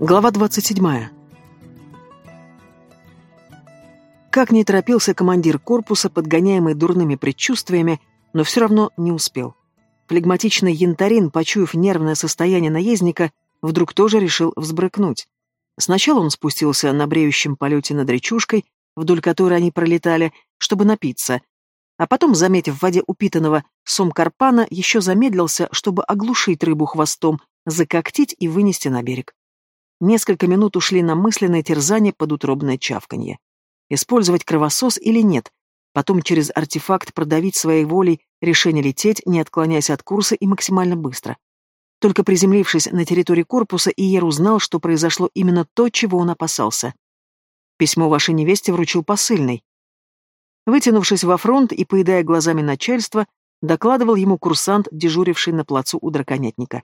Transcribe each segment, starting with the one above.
Глава 27. Как не торопился командир корпуса, подгоняемый дурными предчувствиями, но все равно не успел. Флегматичный янтарин, почуяв нервное состояние наездника, вдруг тоже решил взбрыкнуть. Сначала он спустился на бреющем полете над речушкой, вдоль которой они пролетали, чтобы напиться, а потом, заметив в воде упитанного сом карпана, еще замедлился, чтобы оглушить рыбу хвостом, закоктить и вынести на берег. Несколько минут ушли на мысленное терзание под утробное чавканье. Использовать кровосос или нет, потом через артефакт продавить своей волей решение лететь, не отклоняясь от курса и максимально быстро. Только приземлившись на территории корпуса, Иер узнал, что произошло именно то, чего он опасался. Письмо вашей невесте вручил посыльный. Вытянувшись во фронт и поедая глазами начальства, докладывал ему курсант, дежуривший на плацу у драконятника.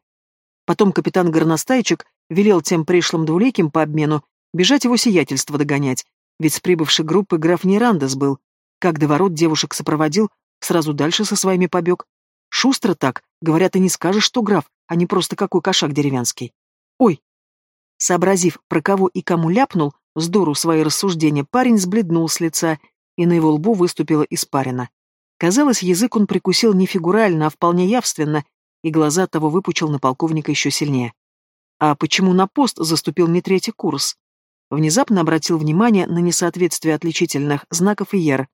Потом капитан Горностайчик велел тем пришлым двуликим по обмену бежать его сиятельство догонять, ведь с прибывшей группы граф Нерандес был. Как до ворот девушек сопроводил, сразу дальше со своими побег. Шустро так, говорят, и не скажешь, что граф, а не просто какой кошак деревянский. Ой! Сообразив, про кого и кому ляпнул, здорово свои рассуждения, парень сбледнул с лица, и на его лбу выступила испарина. Казалось, язык он прикусил не фигурально, а вполне явственно, и глаза того выпучил на полковника еще сильнее. А почему на пост заступил не третий курс? Внезапно обратил внимание на несоответствие отличительных знаков и яр.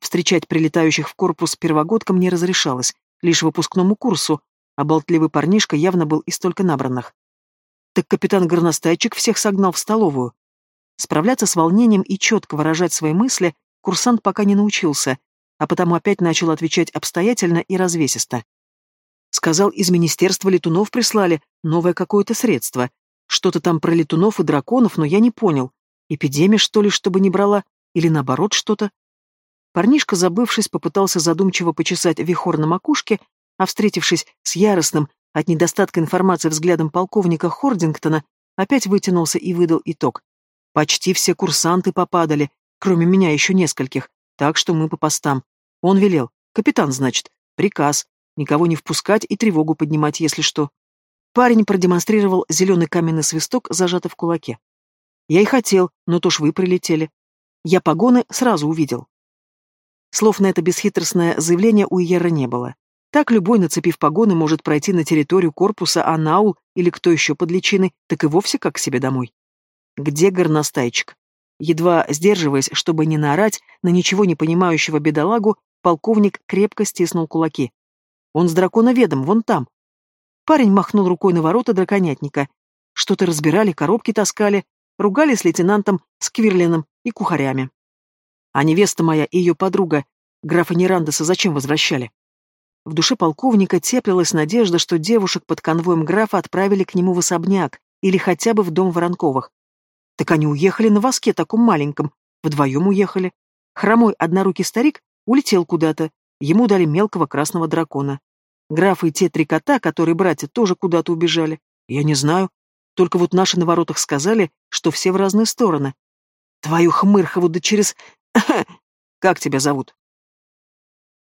Встречать прилетающих в корпус первогодкам не разрешалось, лишь выпускному курсу, а болтливый парнишка явно был из только набранных. Так капитан Горностайчик всех согнал в столовую. Справляться с волнением и четко выражать свои мысли курсант пока не научился, а потому опять начал отвечать обстоятельно и развесисто. Сказал, из министерства летунов прислали новое какое-то средство. Что-то там про летунов и драконов, но я не понял. Эпидемия, что ли, чтобы не брала? Или наоборот что-то? Парнишка, забывшись, попытался задумчиво почесать вихор на макушке, а встретившись с яростным от недостатка информации взглядом полковника Хордингтона, опять вытянулся и выдал итог. Почти все курсанты попадали, кроме меня еще нескольких, так что мы по постам. Он велел. Капитан, значит. Приказ. Никого не впускать и тревогу поднимать, если что. Парень продемонстрировал зеленый каменный свисток, зажатый в кулаке. Я и хотел, но то ж вы прилетели. Я погоны сразу увидел. Слов на это бесхитростное заявление у Иера не было. Так любой, нацепив погоны, может пройти на территорию корпуса Анаул или кто еще под личиной, так и вовсе как к себе домой. Где горностайчик? Едва сдерживаясь, чтобы не наорать на ничего не понимающего бедолагу, полковник крепко стиснул кулаки. Он с драконоведом, вон там. Парень махнул рукой на ворота драконятника. Что-то разбирали, коробки таскали, ругались с лейтенантом Сквирлином и кухарями. А невеста моя и ее подруга, графа Нерандеса, зачем возвращали? В душе полковника теплилась надежда, что девушек под конвоем графа отправили к нему в особняк или хотя бы в дом Воронковых. Так они уехали на воске таком маленьком, вдвоем уехали. Хромой однорукий старик улетел куда-то, ему дали мелкого красного дракона. Граф и те три кота, которые братья, тоже куда-то убежали. Я не знаю. Только вот наши на воротах сказали, что все в разные стороны. Твою хмырхову да через... Как тебя зовут?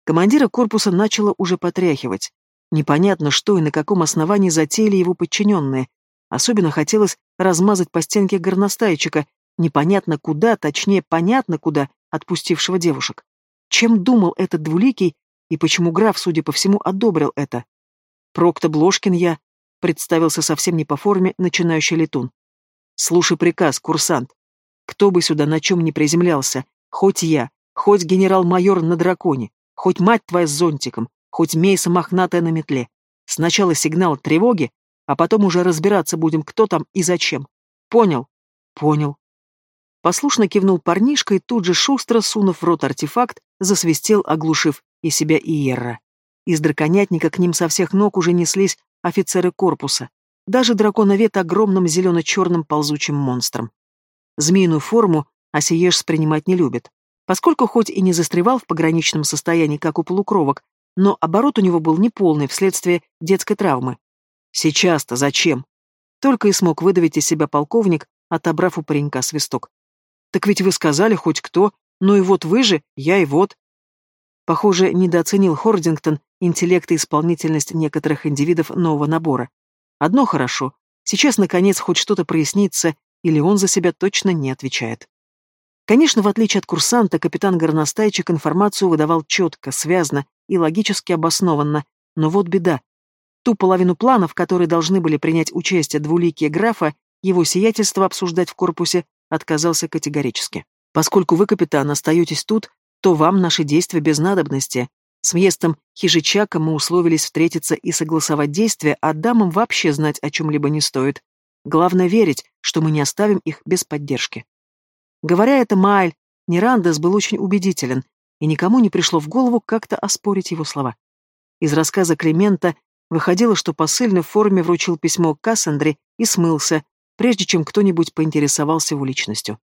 Командира корпуса начало уже потряхивать. Непонятно, что и на каком основании затеяли его подчиненные. Особенно хотелось размазать по стенке горностайчика, непонятно куда, точнее, понятно куда, отпустившего девушек. Чем думал этот двуликий, и почему граф, судя по всему, одобрил это? Прокто Блошкин я, представился совсем не по форме начинающий летун. Слушай приказ, курсант. Кто бы сюда на чем не приземлялся, хоть я, хоть генерал-майор на драконе, хоть мать твоя с зонтиком, хоть мейса мохнатая на метле. Сначала сигнал тревоги, а потом уже разбираться будем, кто там и зачем. Понял? Понял. Послушно кивнул парнишка и тут же шустро, сунув в рот артефакт, засвистел, оглушив и себя, и Ерра. Из драконятника к ним со всех ног уже неслись офицеры корпуса. Даже драконовед огромным зелено-черным ползучим монстром. Змеиную форму Осиеш принимать не любит, поскольку хоть и не застревал в пограничном состоянии, как у полукровок, но оборот у него был неполный вследствие детской травмы. Сейчас-то зачем? Только и смог выдавить из себя полковник, отобрав у паренька свисток. Так ведь вы сказали хоть кто, ну и вот вы же, я и вот. Похоже, недооценил Хордингтон интеллект и исполнительность некоторых индивидов нового набора. Одно хорошо. Сейчас, наконец, хоть что-то прояснится, или он за себя точно не отвечает. Конечно, в отличие от курсанта, капитан Горностайчик информацию выдавал четко, связно и логически обоснованно, но вот беда. Ту половину планов, которые должны были принять участие двуликие графа, его сиятельство обсуждать в корпусе отказался категорически. Поскольку вы, капитан, остаетесь тут, то вам наши действия без надобности. С въездом Хижичака мы условились встретиться и согласовать действия, а дамам вообще знать о чем-либо не стоит. Главное верить, что мы не оставим их без поддержки. Говоря это, Майль Нерандес был очень убедителен, и никому не пришло в голову как-то оспорить его слова. Из рассказа Климента выходило, что посыльный в форме вручил письмо Кассандре и смылся, прежде чем кто-нибудь поинтересовался его личностью.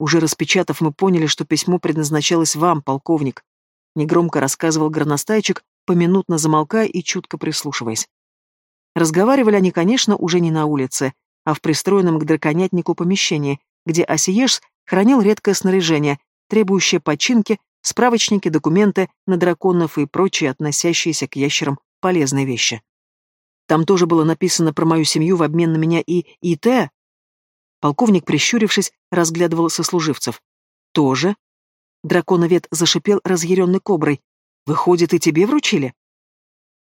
Уже распечатав, мы поняли, что письмо предназначалось вам, полковник. Негромко рассказывал горностайчик, поминутно замолкая и чутко прислушиваясь. Разговаривали они, конечно, уже не на улице, а в пристроенном к драконятнику помещении, где Осиеш хранил редкое снаряжение, требующее починки, справочники, документы на драконов и прочие относящиеся к ящерам полезные вещи. Там тоже было написано про мою семью в обмен на меня и ИТ. Полковник, прищурившись, разглядывал сослуживцев. Тоже? Драконовед зашипел разъяренной коброй. Выходит, и тебе вручили?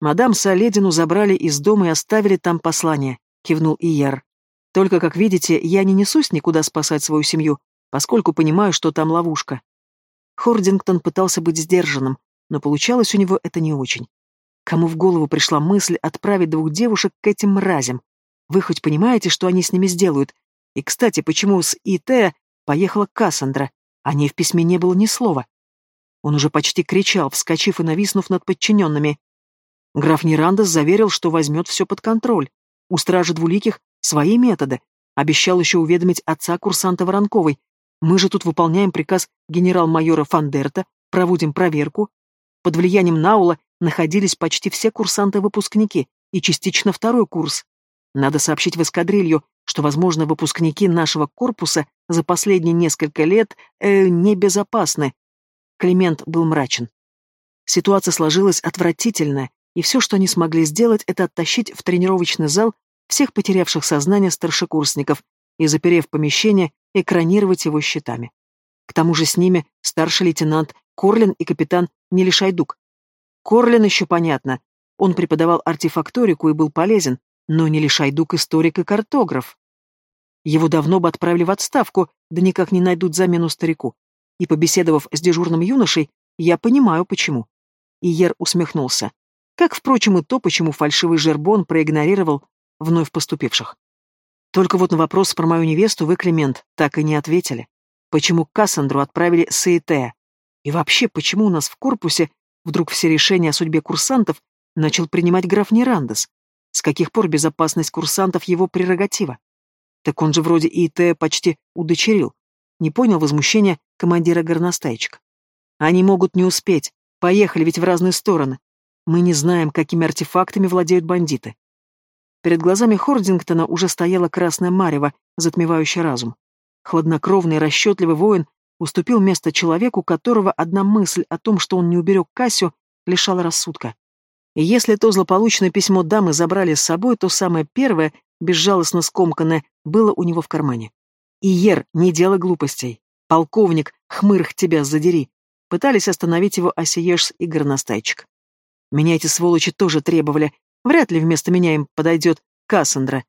Мадам Саледину забрали из дома и оставили там послание, кивнул Ияр. Только, как видите, я не несусь никуда спасать свою семью, поскольку понимаю, что там ловушка. Хордингтон пытался быть сдержанным, но получалось у него это не очень. Кому в голову пришла мысль отправить двух девушек к этим мразям? Вы хоть понимаете, что они с ними сделают? И, кстати, почему с ИТ поехала Кассандра? О ней в письме не было ни слова. Он уже почти кричал, вскочив и нависнув над подчиненными. Граф Нерандес заверил, что возьмет все под контроль. У стражи двуликих свои методы. Обещал еще уведомить отца курсанта Воронковой. Мы же тут выполняем приказ генерал-майора Фандерта, проводим проверку. Под влиянием Наула находились почти все курсанты-выпускники и частично второй курс. Надо сообщить в эскадрилью, что, возможно, выпускники нашего корпуса за последние несколько лет э, небезопасны. Климент был мрачен. Ситуация сложилась отвратительная, и все, что они смогли сделать, это оттащить в тренировочный зал всех потерявших сознание старшекурсников и, заперев помещение, экранировать его щитами. К тому же с ними старший лейтенант Корлин и капитан Нелишайдук, Корлин еще понятно. Он преподавал артефакторику и был полезен, но не Лишайдук историк и картограф. Его давно бы отправили в отставку, да никак не найдут замену старику. И побеседовав с дежурным юношей, я понимаю, почему. Иер усмехнулся. Как, впрочем, и то, почему фальшивый Жербон проигнорировал вновь поступивших. Только вот на вопрос про мою невесту вы, Климент, так и не ответили. Почему Кассандру отправили с ИТ? И вообще, почему у нас в корпусе Вдруг все решения о судьбе курсантов начал принимать граф Нерандес. С каких пор безопасность курсантов его прерогатива? Так он же вроде ИТ почти удочерил. Не понял возмущения командира горностайчика. Они могут не успеть. Поехали ведь в разные стороны. Мы не знаем, какими артефактами владеют бандиты. Перед глазами Хордингтона уже стояла красная марева, затмевающая разум. Хладнокровный, расчетливый воин уступил место человеку, которого одна мысль о том, что он не уберег Касю, лишала рассудка. Если то злополучное письмо дамы забрали с собой, то самое первое, безжалостно скомканное, было у него в кармане. «Иер, не делай глупостей. Полковник, хмырх тебя задери!» Пытались остановить его Осиешс и Горностайчик. Меня эти сволочи тоже требовали. Вряд ли вместо меня им подойдет Кассандра.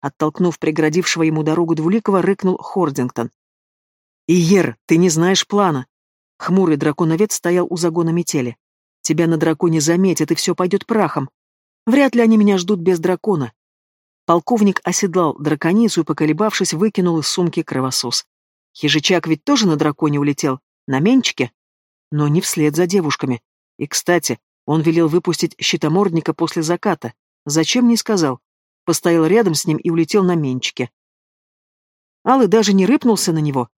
Оттолкнув преградившего ему дорогу Двуликова, рыкнул Хордингтон. «Иер, ты не знаешь плана!» Хмурый драконовец стоял у загона метели. «Тебя на драконе заметят, и все пойдет прахом. Вряд ли они меня ждут без дракона». Полковник оседлал драконицу и, поколебавшись, выкинул из сумки кровосос. Хижичак ведь тоже на драконе улетел, на менчике, но не вслед за девушками. И, кстати, он велел выпустить щитомордника после заката. Зачем не сказал? Постоял рядом с ним и улетел на менчике. Алый даже не рыпнулся на него,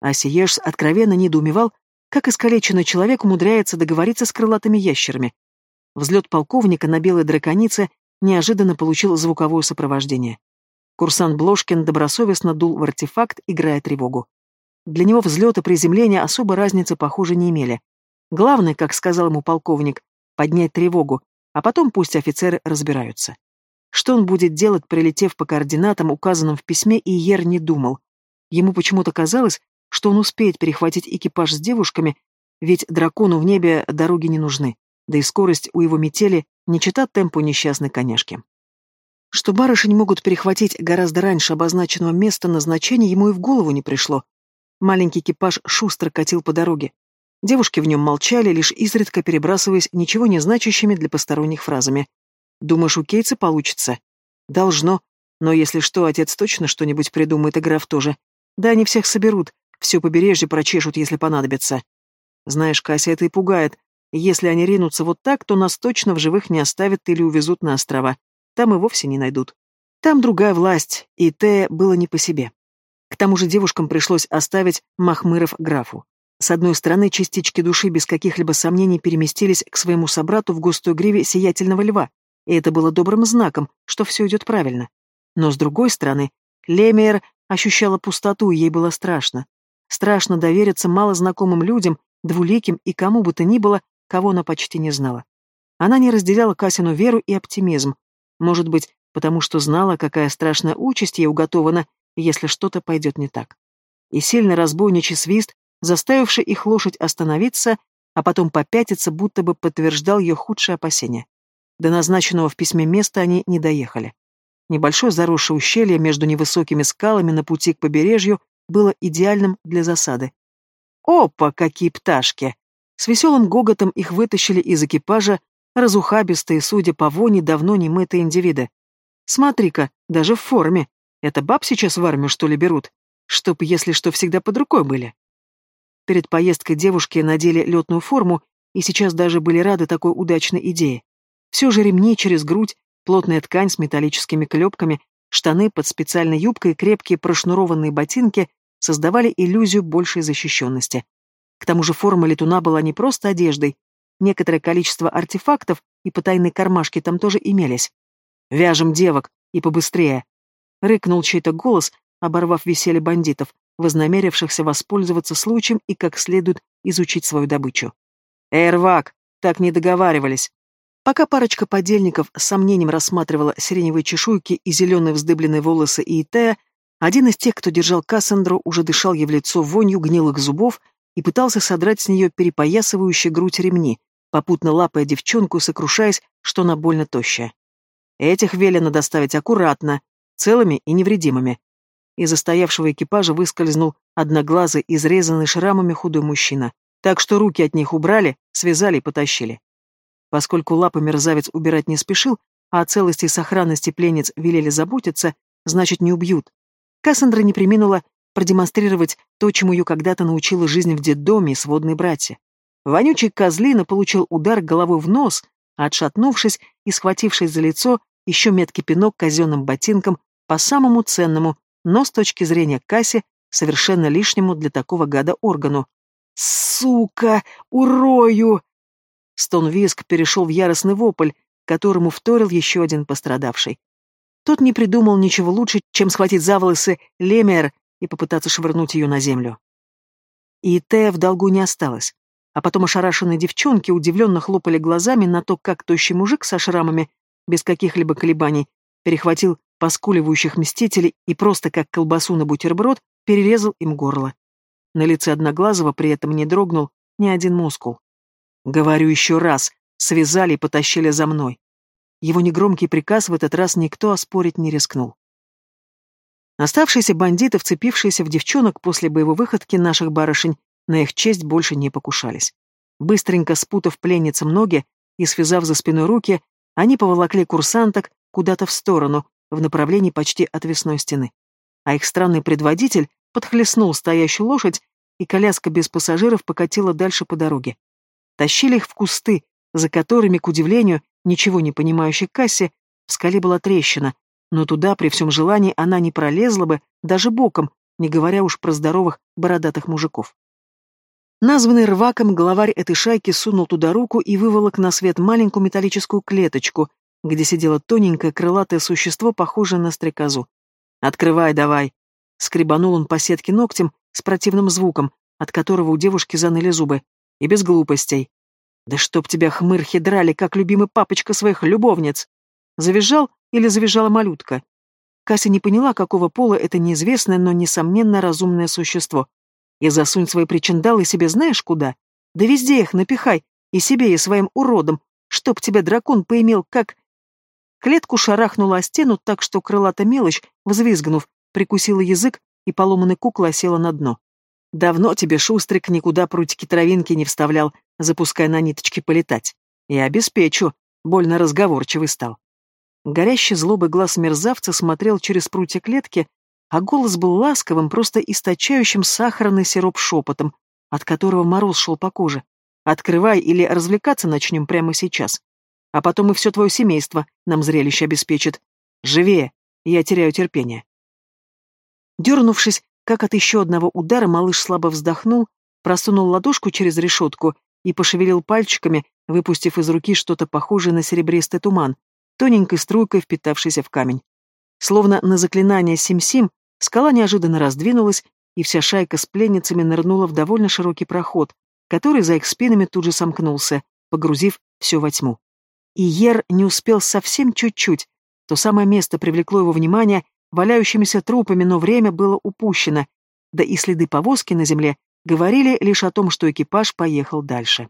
а Сиеш откровенно недоумевал, как искалеченный человек умудряется договориться с крылатыми ящерами. Взлет полковника на белой драконице неожиданно получил звуковое сопровождение. Курсант Блошкин добросовестно дул в артефакт, играя тревогу. Для него взлет и приземление особо разницы, похоже, не имели. Главное, как сказал ему полковник, поднять тревогу, а потом пусть офицеры разбираются. Что он будет делать, прилетев по координатам, указанным в письме, и Ер не думал. Ему почему-то казалось, что он успеет перехватить экипаж с девушками, ведь дракону в небе дороги не нужны, да и скорость у его метели не чита темпу несчастной коняшки. Что барышень могут перехватить гораздо раньше обозначенного места назначения, ему и в голову не пришло. Маленький экипаж шустро катил по дороге. Девушки в нем молчали, лишь изредка перебрасываясь ничего не значащими для посторонних фразами. «Думаешь, у Кейтса получится?» «Должно. Но если что, отец точно что-нибудь придумает, и граф тоже. Да они всех соберут, все побережье прочешут, если понадобится. Знаешь, Кася, это и пугает. Если они ринутся вот так, то нас точно в живых не оставят или увезут на острова. Там и вовсе не найдут. Там другая власть, и Тея было не по себе. К тому же девушкам пришлось оставить Махмыров графу. С одной стороны, частички души без каких-либо сомнений переместились к своему собрату в густой гриве сиятельного льва, и это было добрым знаком, что все идет правильно. Но с другой стороны, Лемейер ощущала пустоту, и ей было страшно. Страшно довериться малознакомым людям, двуликим и кому бы то ни было, кого она почти не знала. Она не разделяла Касину веру и оптимизм. Может быть, потому что знала, какая страшная участь ей уготована, если что-то пойдет не так. И сильный разбойничий свист заставивший их лошадь остановиться, а потом попятиться, будто бы подтверждал ее худшие опасения. До назначенного в письме места они не доехали. Небольшое заросшее ущелье между невысокими скалами на пути к побережью было идеальным для засады. «Опа, какие пташки!» С веселым гоготом их вытащили из экипажа разухабистые, судя по воне, давно не мытые индивиды. «Смотри-ка, даже в форме. Это баб сейчас в армию, что ли, берут? Чтоб, если что, всегда под рукой были». Перед поездкой девушки надели летную форму и сейчас даже были рады такой удачной идее. Все же ремни через грудь, плотная ткань с металлическими клепками, штаны под специальной юбкой и крепкие прошнурованные ботинки создавали иллюзию большей защищенности. К тому же форма летуна была не просто одеждой, некоторое количество артефактов и потайные кармашки там тоже имелись. «Вяжем девок, и побыстрее!» — рыкнул чей-то голос, оборвав веселье бандитов, вознамерившихся воспользоваться случаем и как следует изучить свою добычу. «Эрвак, так не договаривались!» Пока парочка подельников с сомнением рассматривала сиреневые чешуйки и зеленые вздыбленные волосы Иитея, один из тех, кто держал Кассандру, уже дышал ей в лицо вонью гнилых зубов и пытался содрать с нее перепоясывающие грудь ремни, попутно лапая девчонку, сокрушаясь, что она больно тощая. Этих велено доставить аккуратно, целыми и невредимыми, из застоявшего экипажа выскользнул одноглазый, изрезанный шрамами худой мужчина. Так что руки от них убрали, связали и потащили. Поскольку лапы мерзавец убирать не спешил, а о целости и сохранности пленниц велели заботиться, значит, не убьют. Кассандра не приминула продемонстрировать то, чему ее когда-то научила жизнь в детдоме и сводные братья. Вонючий козлина получил удар головой в нос, а отшатнувшись и схватившись за лицо, еще меткий пинок казенным ботинком по самому ценному но с точки зрения Касси совершенно лишнему для такого гада органу. «Сука! Урою!» Стон-виск перешел в яростный вопль, которому вторил еще один пострадавший. Тот не придумал ничего лучше, чем схватить за волосы Лемер и попытаться швырнуть ее на землю. И Тея в долгу не осталось. А потом ошарашенные девчонки удивленно хлопали глазами на то, как тощий мужик со шрамами, без каких-либо колебаний, перехватил поскуливающих мстителей и просто как колбасу на бутерброд перерезал им горло. На лице Одноглазого при этом не дрогнул ни один мускул. «Говорю еще раз, связали и потащили за мной». Его негромкий приказ в этот раз никто оспорить не рискнул. Оставшиеся бандиты, вцепившиеся в девчонок после боевой выходки наших барышень, на их честь больше не покушались. Быстренько спутав пленницам ноги и связав за спиной руки, они поволокли курсанток куда-то в сторону, в направлении почти отвесной стены. А их странный предводитель подхлестнул стоящую лошадь, и коляска без пассажиров покатила дальше по дороге. Тащили их в кусты, за которыми, к удивлению, ничего не понимающей кассе, в скале была трещина, но туда при всем желании она не пролезла бы, даже боком, не говоря уж про здоровых бородатых мужиков. Названный рваком, главарь этой шайки сунул туда руку и выволок на свет маленькую металлическую клеточку, где сидело тоненькое крылатое существо, похожее на стрекозу. «Открывай давай!» Скребанул он по сетке ногтем с противным звуком, от которого у девушки заныли зубы. И без глупостей. «Да чтоб тебя хмырхи драли, как любимый папочка своих любовниц!» Завизжал или завизжала малютка. Кася не поняла, какого пола это неизвестное, но, несомненно, разумное существо. И засунь свои причиндалы себе знаешь куда? Да везде их напихай, и себе, и своим уродом, чтоб тебя дракон поимел, как... Клетку шарахнула о стену так, что крылата мелочь, взвизгнув, прикусила язык, и поломанная кукла села на дно. Давно тебе, Шустрик, никуда прутики травинки не вставлял, запуская на ниточки полетать. Я обеспечу. Больно разговорчивый стал. Горящий злобый глаз мерзавца смотрел через прутья клетки, а голос был ласковым, просто источающим сахарный сироп шепотом, от которого мороз шел по коже. «Открывай или развлекаться начнем прямо сейчас. А потом и все твое семейство нам зрелище обеспечит. Живее, я теряю терпение». Дернувшись, как от еще одного удара, малыш слабо вздохнул, просунул ладошку через решетку и пошевелил пальчиками, выпустив из руки что-то похожее на серебристый туман, тоненькой струйкой впитавшийся в камень. Словно на заклинание Сим-Сим, скала неожиданно раздвинулась, и вся шайка с пленницами нырнула в довольно широкий проход, который за их спинами тут же сомкнулся, погрузив все во тьму. И Ер не успел совсем чуть-чуть. То самое место привлекло его внимание валяющимися трупами, но время было упущено, да и следы повозки на земле говорили лишь о том, что экипаж поехал дальше.